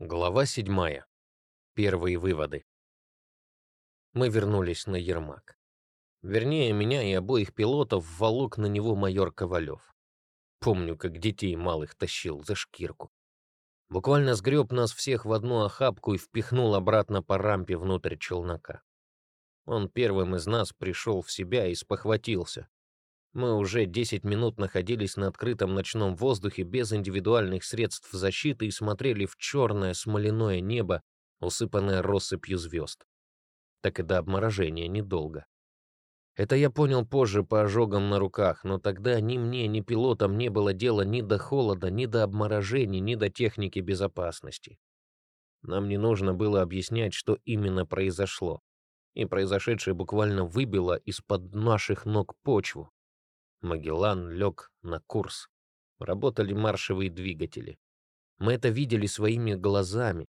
Глава седьмая. Первые выводы. Мы вернулись на Ермак. Вернее, меня и обоих пилотов волок на него майор Ковалев. Помню, как детей малых тащил за шкирку. Буквально сгреб нас всех в одну охапку и впихнул обратно по рампе внутрь челнока. Он первым из нас пришел в себя и спохватился. Мы уже 10 минут находились на открытом ночном воздухе без индивидуальных средств защиты и смотрели в черное смоляное небо, усыпанное россыпью звезд. Так и до обморожения недолго. Это я понял позже по ожогам на руках, но тогда ни мне, ни пилотам не было дела ни до холода, ни до обморожений, ни до техники безопасности. Нам не нужно было объяснять, что именно произошло. И произошедшее буквально выбило из-под наших ног почву. Магеллан лег на курс. Работали маршевые двигатели. Мы это видели своими глазами.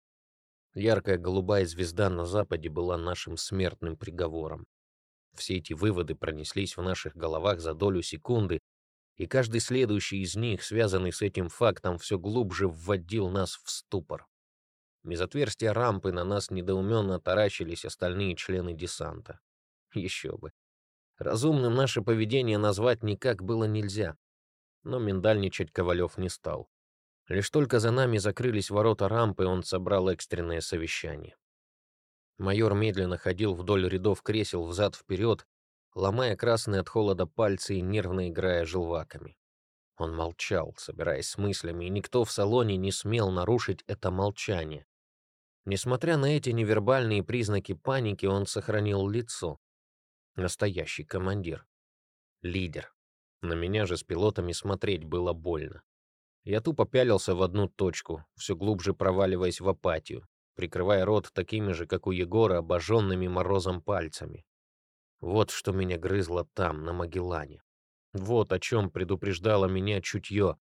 Яркая голубая звезда на западе была нашим смертным приговором. Все эти выводы пронеслись в наших головах за долю секунды, и каждый следующий из них, связанный с этим фактом, все глубже вводил нас в ступор. Из отверстия рампы на нас недоуменно таращились остальные члены десанта. Еще бы. Разумным наше поведение назвать никак было нельзя. Но миндальничать Ковалев не стал. Лишь только за нами закрылись ворота рампы, он собрал экстренное совещание. Майор медленно ходил вдоль рядов кресел взад-вперед, ломая красные от холода пальцы и нервно играя желваками. Он молчал, собираясь с мыслями, и никто в салоне не смел нарушить это молчание. Несмотря на эти невербальные признаки паники, он сохранил лицо. Настоящий командир. Лидер. На меня же с пилотами смотреть было больно. Я тупо пялился в одну точку, все глубже проваливаясь в апатию, прикрывая рот такими же, как у Егора, обожженными морозом пальцами. Вот что меня грызло там, на Магеллане. Вот о чем предупреждало меня чутье.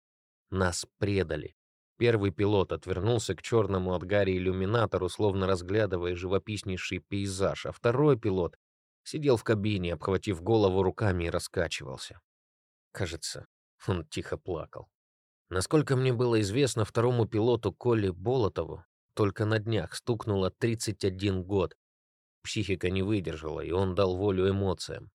Нас предали. Первый пилот отвернулся к черному от гари иллюминатору, словно разглядывая живописнейший пейзаж, а второй пилот Сидел в кабине, обхватив голову руками и раскачивался. Кажется, он тихо плакал. Насколько мне было известно, второму пилоту Коле Болотову только на днях стукнуло 31 год. Психика не выдержала, и он дал волю эмоциям.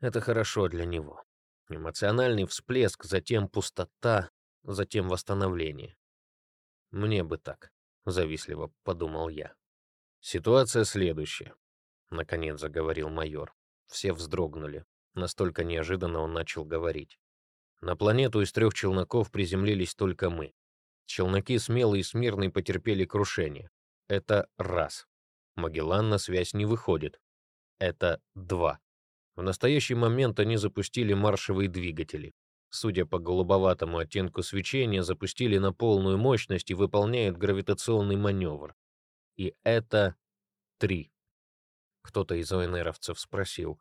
Это хорошо для него. Эмоциональный всплеск, затем пустота, затем восстановление. Мне бы так, завистливо подумал я. Ситуация следующая. — наконец заговорил майор. Все вздрогнули. Настолько неожиданно он начал говорить. На планету из трех челноков приземлились только мы. Челноки смелый и смирный потерпели крушение. Это раз. Магеллан на связь не выходит. Это два. В настоящий момент они запустили маршевые двигатели. Судя по голубоватому оттенку свечения, запустили на полную мощность и выполняют гравитационный маневр. И это три. Кто-то из ОНРовцев спросил.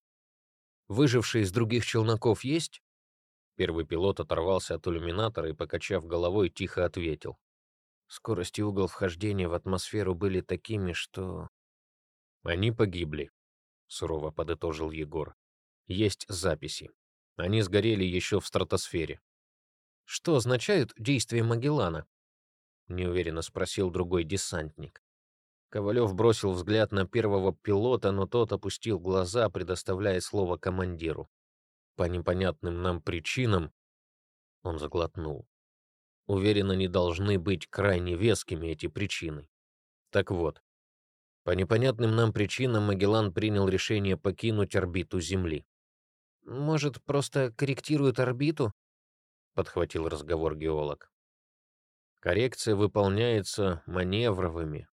«Выжившие из других челноков есть?» Первый пилот оторвался от иллюминатора и, покачав головой, тихо ответил. Скорость и угол вхождения в атмосферу были такими, что... «Они погибли», — сурово подытожил Егор. «Есть записи. Они сгорели еще в стратосфере». «Что означают действия Магеллана?» — неуверенно спросил другой десантник. Ковалев бросил взгляд на первого пилота, но тот опустил глаза, предоставляя слово командиру. По непонятным нам причинам он заглотнул. Уверенно, не должны быть крайне вескими эти причины. Так вот, по непонятным нам причинам Магеллан принял решение покинуть орбиту Земли. «Может, просто корректирует орбиту?» — подхватил разговор геолог. Коррекция выполняется маневровыми,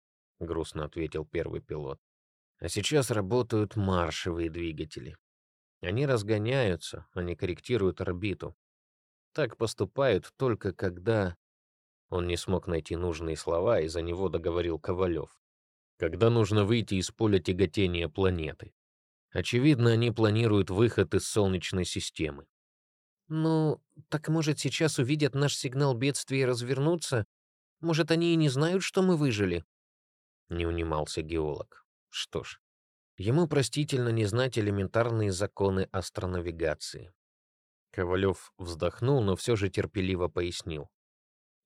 грустно ответил первый пилот. А сейчас работают маршевые двигатели. Они разгоняются, они корректируют орбиту. Так поступают только когда... Он не смог найти нужные слова, и за него договорил Ковалев. Когда нужно выйти из поля тяготения планеты. Очевидно, они планируют выход из Солнечной системы. «Ну, так, может, сейчас увидят наш сигнал бедствия и развернутся? Может, они и не знают, что мы выжили?» Не унимался геолог. Что ж, ему простительно не знать элементарные законы астронавигации. Ковалев вздохнул, но все же терпеливо пояснил.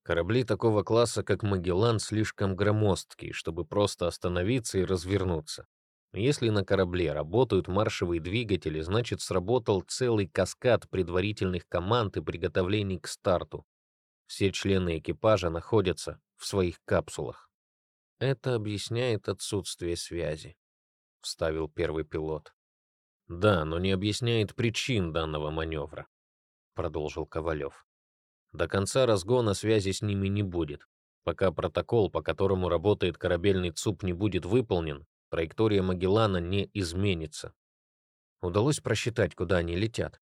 Корабли такого класса, как «Магеллан», слишком громоздкие, чтобы просто остановиться и развернуться. Если на корабле работают маршевые двигатели, значит сработал целый каскад предварительных команд и приготовлений к старту. Все члены экипажа находятся в своих капсулах. Это объясняет отсутствие связи, вставил первый пилот. Да, но не объясняет причин данного маневра, продолжил Ковалев. До конца разгона связи с ними не будет. Пока протокол, по которому работает корабельный ЦУП, не будет выполнен, траектория Магеллана не изменится. Удалось просчитать, куда они летят?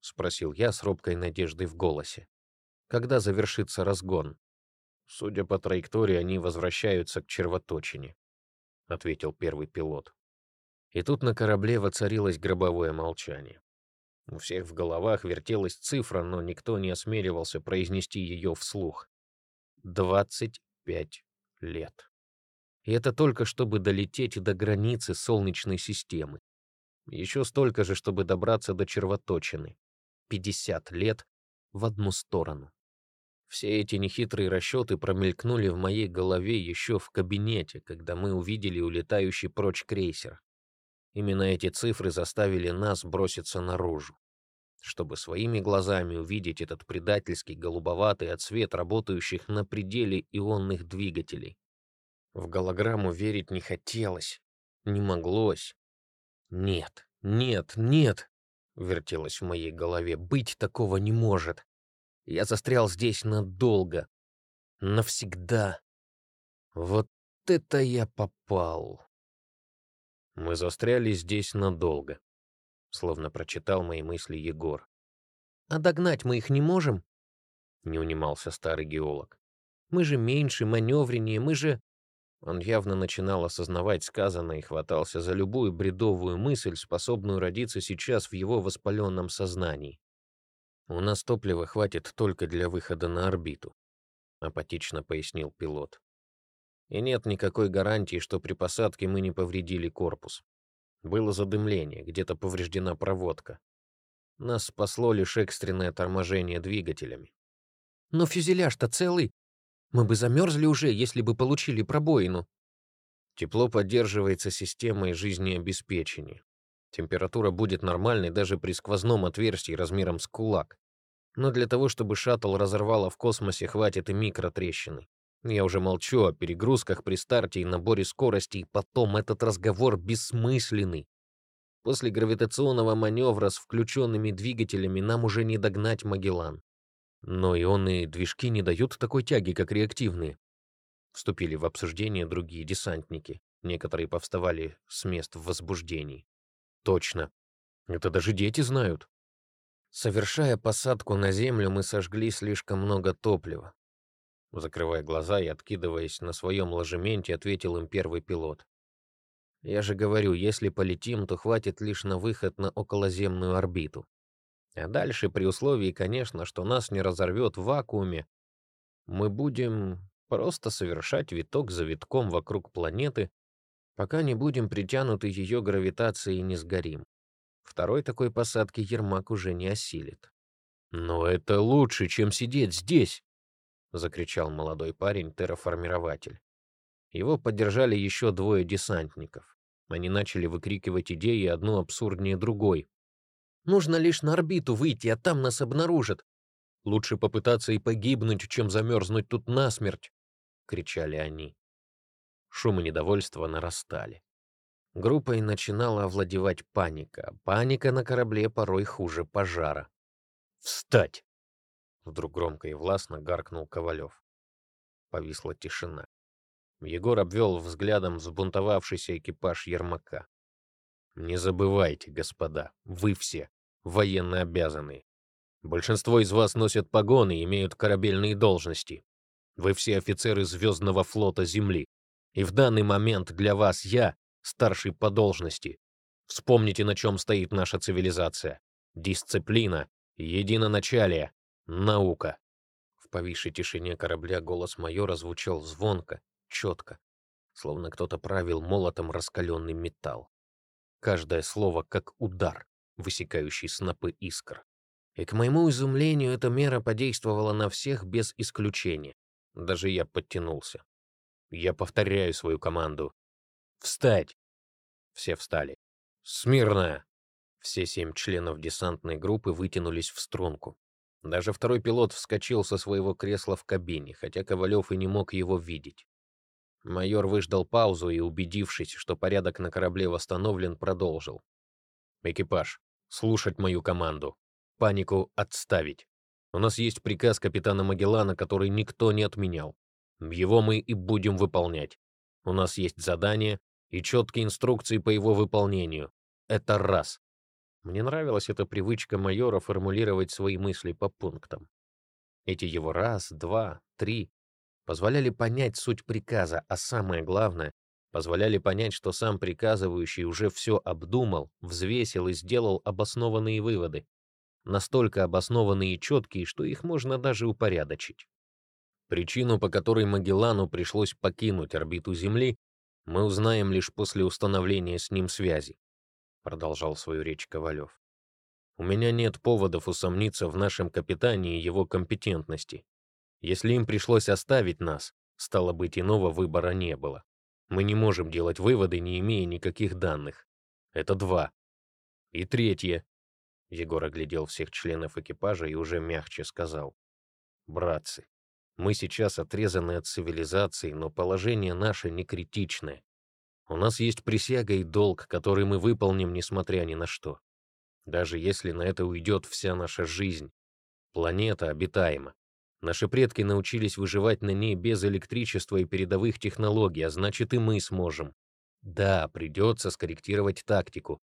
Спросил я с робкой надеждой в голосе. Когда завершится разгон? Судя по траектории, они возвращаются к червоточине, ответил первый пилот. И тут на корабле воцарилось гробовое молчание. У всех в головах вертелась цифра, но никто не осмеливался произнести ее вслух. Двадцать пять лет. И это только чтобы долететь до границы Солнечной системы. Еще столько же, чтобы добраться до червоточины. Пятьдесят лет в одну сторону. Все эти нехитрые расчеты промелькнули в моей голове еще в кабинете, когда мы увидели улетающий прочь крейсер. Именно эти цифры заставили нас броситься наружу, чтобы своими глазами увидеть этот предательский голубоватый отсвет работающих на пределе ионных двигателей. В голограмму верить не хотелось, не моглось. «Нет, нет, нет!» — вертелось в моей голове. «Быть такого не может. Я застрял здесь надолго. Навсегда. Вот это я попал!» Мы застряли здесь надолго, словно прочитал мои мысли Егор. А догнать мы их не можем? Не унимался старый геолог. Мы же меньше, маневреннее, мы же... Он явно начинал осознавать сказанное и хватался за любую бредовую мысль, способную родиться сейчас в его воспаленном сознании. «У нас топлива хватит только для выхода на орбиту», — апатично пояснил пилот. И нет никакой гарантии, что при посадке мы не повредили корпус. Было задымление, где-то повреждена проводка. Нас спасло лишь экстренное торможение двигателями. Но фюзеляж-то целый. Мы бы замерзли уже, если бы получили пробоину. Тепло поддерживается системой жизнеобеспечения. Температура будет нормальной даже при сквозном отверстии размером с кулак. Но для того, чтобы шаттл разорвало в космосе, хватит и микротрещины. Я уже молчу о перегрузках при старте и наборе скорости, и потом этот разговор бессмысленный. После гравитационного маневра с включенными двигателями нам уже не догнать Магеллан. Но ионные движки не дают такой тяги, как реактивные. Вступили в обсуждение другие десантники. Некоторые повставали с мест в возбуждении. Точно. Это даже дети знают. Совершая посадку на Землю, мы сожгли слишком много топлива. Закрывая глаза и откидываясь на своем ложементе, ответил им первый пилот. «Я же говорю, если полетим, то хватит лишь на выход на околоземную орбиту. А дальше, при условии, конечно, что нас не разорвет в вакууме, мы будем просто совершать виток за витком вокруг планеты, пока не будем притянуты ее гравитацией и не сгорим. Второй такой посадки Ермак уже не осилит. Но это лучше, чем сидеть здесь, — закричал молодой парень, терраформирователь. Его поддержали еще двое десантников. Они начали выкрикивать идеи, одну абсурднее другой. «Нужно лишь на орбиту выйти, а там нас обнаружат. Лучше попытаться и погибнуть, чем замерзнуть тут насмерть!» — кричали они. Шум и недовольство нарастали. Группой начинала овладевать паника. Паника на корабле порой хуже пожара. «Встать!» Вдруг громко и властно гаркнул Ковалев. Повисла тишина. Егор обвел взглядом взбунтовавшийся экипаж Ермака. «Не забывайте, господа, вы все военно обязанные. Большинство из вас носят погоны и имеют корабельные должности. Вы все офицеры Звездного флота Земли. И в данный момент для вас я старший по должности. Вспомните, на чем стоит наша цивилизация. Дисциплина, единоначалие, Наука. В повисшей тишине корабля голос майора звучал звонко, четко, словно кто-то правил молотом раскаленный металл. Каждое слово как удар, высекающий снопы искр. И, к моему изумлению, эта мера подействовала на всех без исключения. Даже я подтянулся. Я повторяю свою команду. «Встать!» Все встали. «Смирно!» Все семь членов десантной группы вытянулись в струнку. Даже второй пилот вскочил со своего кресла в кабине, хотя Ковалев и не мог его видеть. Майор выждал паузу и, убедившись, что порядок на корабле восстановлен, продолжил. «Экипаж, слушать мою команду. Панику отставить. У нас есть приказ капитана Магеллана, который никто не отменял. Его мы и будем выполнять. У нас есть задание и четкие инструкции по его выполнению. Это раз. Мне нравилась эта привычка майора формулировать свои мысли по пунктам. Эти его раз, два, три позволяли понять суть приказа, а самое главное, позволяли понять, что сам приказывающий уже все обдумал, взвесил и сделал обоснованные выводы настолько обоснованные и четкие, что их можно даже упорядочить. Причину, по которой Магеллану пришлось покинуть орбиту Земли, мы узнаем лишь после установления с ним связи, продолжал свою речь Ковалев. У меня нет поводов усомниться в нашем капитане и его компетентности. Если им пришлось оставить нас, стало быть, иного выбора не было. Мы не можем делать выводы, не имея никаких данных. Это два. И третье. Егор оглядел всех членов экипажа и уже мягче сказал. «Братцы, мы сейчас отрезаны от цивилизации, но положение наше не критичное. У нас есть присяга и долг, который мы выполним, несмотря ни на что. Даже если на это уйдет вся наша жизнь. Планета обитаема. Наши предки научились выживать на ней без электричества и передовых технологий, а значит и мы сможем. Да, придется скорректировать тактику,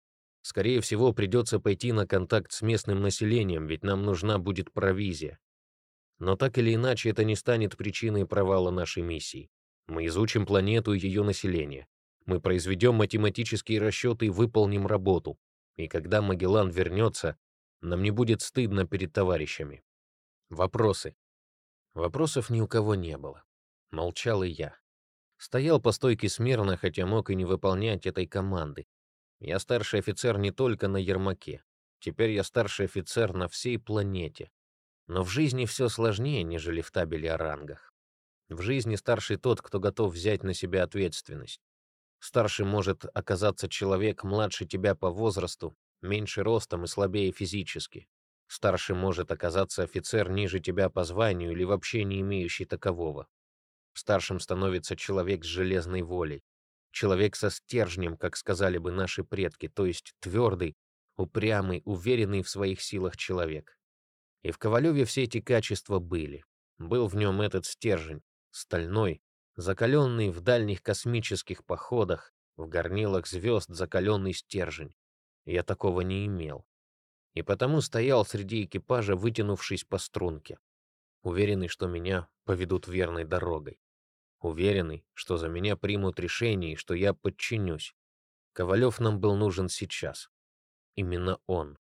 Скорее всего, придется пойти на контакт с местным населением, ведь нам нужна будет провизия. Но так или иначе, это не станет причиной провала нашей миссии. Мы изучим планету и ее население. Мы произведем математические расчеты и выполним работу. И когда Магеллан вернется, нам не будет стыдно перед товарищами. Вопросы. Вопросов ни у кого не было. Молчал и я. Стоял по стойке смирно, хотя мог и не выполнять этой команды. Я старший офицер не только на Ермаке. Теперь я старший офицер на всей планете. Но в жизни все сложнее, нежели в табеле о рангах. В жизни старший тот, кто готов взять на себя ответственность. Старший может оказаться человек младше тебя по возрасту, меньше ростом и слабее физически. Старший может оказаться офицер ниже тебя по званию или вообще не имеющий такового. Старшим становится человек с железной волей. Человек со стержнем, как сказали бы наши предки, то есть твердый, упрямый, уверенный в своих силах человек. И в Ковалеве все эти качества были. Был в нем этот стержень, стальной, закаленный в дальних космических походах, в горнилах звезд закаленный стержень. Я такого не имел. И потому стоял среди экипажа, вытянувшись по струнке, уверенный, что меня поведут верной дорогой уверенный, что за меня примут решение и что я подчинюсь. Ковалев нам был нужен сейчас. Именно он.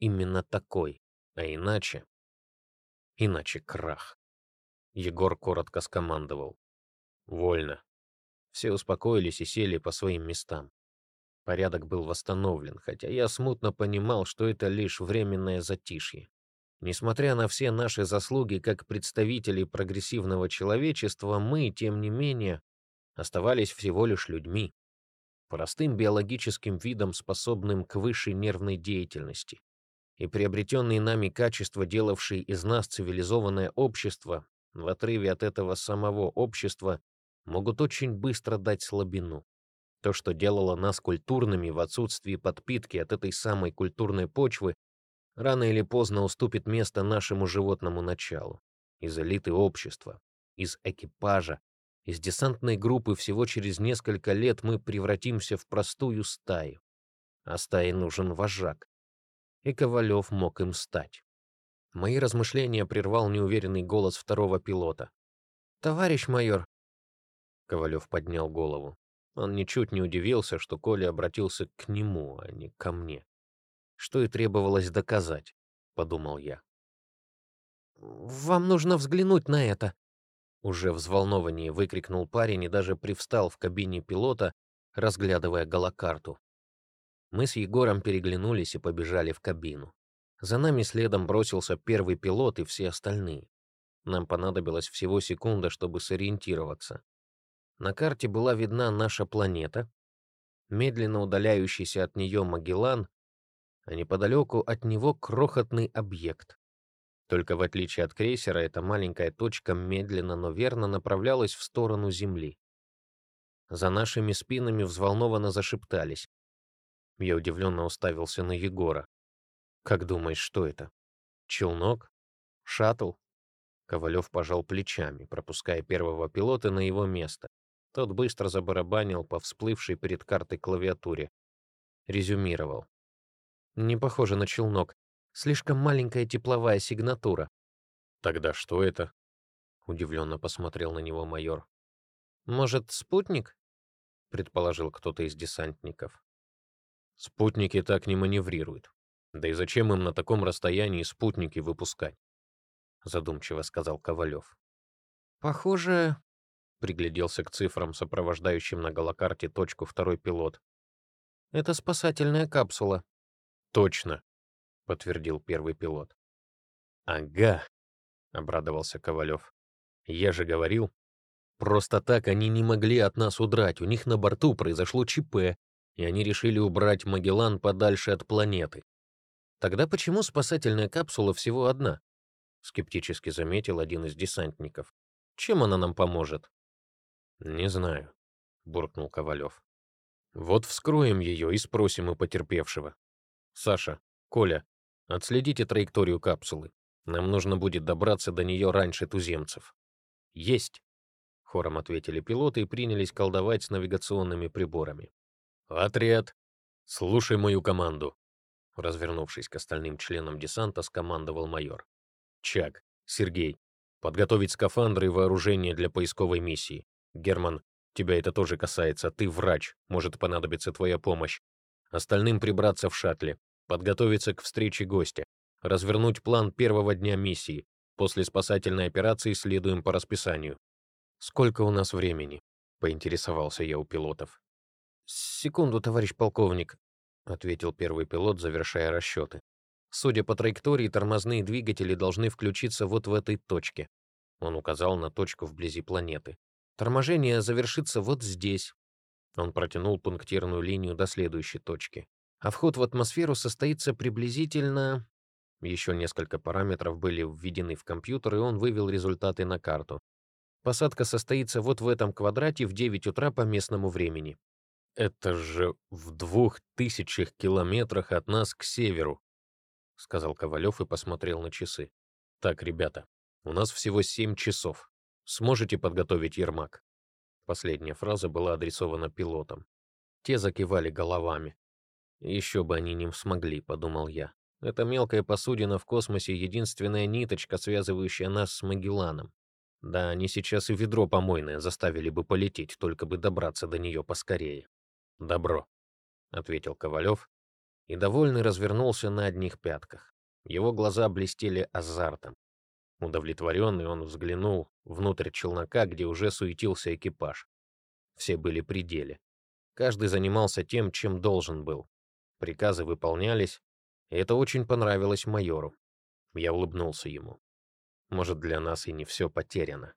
Именно такой. А иначе... Иначе крах. Егор коротко скомандовал. «Вольно». Все успокоились и сели по своим местам. Порядок был восстановлен, хотя я смутно понимал, что это лишь временное затишье. Несмотря на все наши заслуги как представителей прогрессивного человечества, мы, тем не менее, оставались всего лишь людьми, простым биологическим видом, способным к высшей нервной деятельности. И приобретенные нами качества, делавшие из нас цивилизованное общество, в отрыве от этого самого общества, могут очень быстро дать слабину. То, что делало нас культурными в отсутствии подпитки от этой самой культурной почвы, рано или поздно уступит место нашему животному началу. Из элиты общества, из экипажа, из десантной группы всего через несколько лет мы превратимся в простую стаю. А стае нужен вожак. И Ковалев мог им стать. Мои размышления прервал неуверенный голос второго пилота. «Товарищ майор!» Ковалев поднял голову. Он ничуть не удивился, что Коля обратился к нему, а не ко мне что и требовалось доказать, подумал я. Вам нужно взглянуть на это, уже взволнованнее выкрикнул парень и даже привстал в кабине пилота, разглядывая голокарту. Мы с Егором переглянулись и побежали в кабину. За нами следом бросился первый пилот и все остальные. Нам понадобилось всего секунда, чтобы сориентироваться. На карте была видна наша планета, медленно удаляющийся от нее Магеллан, а неподалеку от него крохотный объект. Только в отличие от крейсера, эта маленькая точка медленно, но верно направлялась в сторону Земли. За нашими спинами взволнованно зашептались. Я удивленно уставился на Егора. «Как думаешь, что это? Челнок? Шаттл?» Ковалев пожал плечами, пропуская первого пилота на его место. Тот быстро забарабанил по всплывшей перед картой клавиатуре. Резюмировал. «Не похоже на челнок. Слишком маленькая тепловая сигнатура». «Тогда что это?» — удивленно посмотрел на него майор. «Может, спутник?» — предположил кто-то из десантников. «Спутники так не маневрируют. Да и зачем им на таком расстоянии спутники выпускать?» — задумчиво сказал Ковалев. «Похоже...» — пригляделся к цифрам, сопровождающим на голокарте точку второй пилот. «Это спасательная капсула». «Точно», — подтвердил первый пилот. «Ага», — обрадовался Ковалев. «Я же говорил, Просто так они не могли от нас удрать, у них на борту произошло ЧП, и они решили убрать Магеллан подальше от планеты. Тогда почему спасательная капсула всего одна? Скептически заметил один из десантников. Чем она нам поможет? Не знаю, буркнул Ковалев. Вот вскроем ее и спросим у потерпевшего. Саша, Коля, отследите траекторию капсулы. Нам нужно будет добраться до нее раньше туземцев. Есть. Хором ответили пилоты и принялись колдовать с навигационными приборами. «Отряд! Слушай мою команду!» Развернувшись к остальным членам десанта, скомандовал майор. «Чак, Сергей, подготовить скафандры и вооружение для поисковой миссии. Герман, тебя это тоже касается, ты врач, может понадобиться твоя помощь. Остальным прибраться в шаттле, подготовиться к встрече гостя, развернуть план первого дня миссии. После спасательной операции следуем по расписанию. «Сколько у нас времени?» — поинтересовался я у пилотов. «Секунду, товарищ полковник», — ответил первый пилот, завершая расчеты. «Судя по траектории, тормозные двигатели должны включиться вот в этой точке». Он указал на точку вблизи планеты. «Торможение завершится вот здесь». Он протянул пунктирную линию до следующей точки. А вход в атмосферу состоится приблизительно... Еще несколько параметров были введены в компьютер, и он вывел результаты на карту. Посадка состоится вот в этом квадрате в 9 утра по местному времени. Это же в двух тысячах километрах от нас к северу, сказал Ковалев и посмотрел на часы. Так, ребята, у нас всего 7 часов. Сможете подготовить Ермак? Последняя фраза была адресована пилотам. Те закивали головами. Еще бы они не смогли, подумал я. Эта мелкая посудина в космосе — единственная ниточка, связывающая нас с Магелланом. Да, они сейчас и ведро помойное заставили бы полететь, только бы добраться до нее поскорее. «Добро», — ответил Ковалев, и довольный развернулся на одних пятках. Его глаза блестели азартом. Удовлетворенный он взглянул внутрь челнока, где уже суетился экипаж. Все были при деле. Каждый занимался тем, чем должен был. Приказы выполнялись, и это очень понравилось майору. Я улыбнулся ему. Может, для нас и не все потеряно.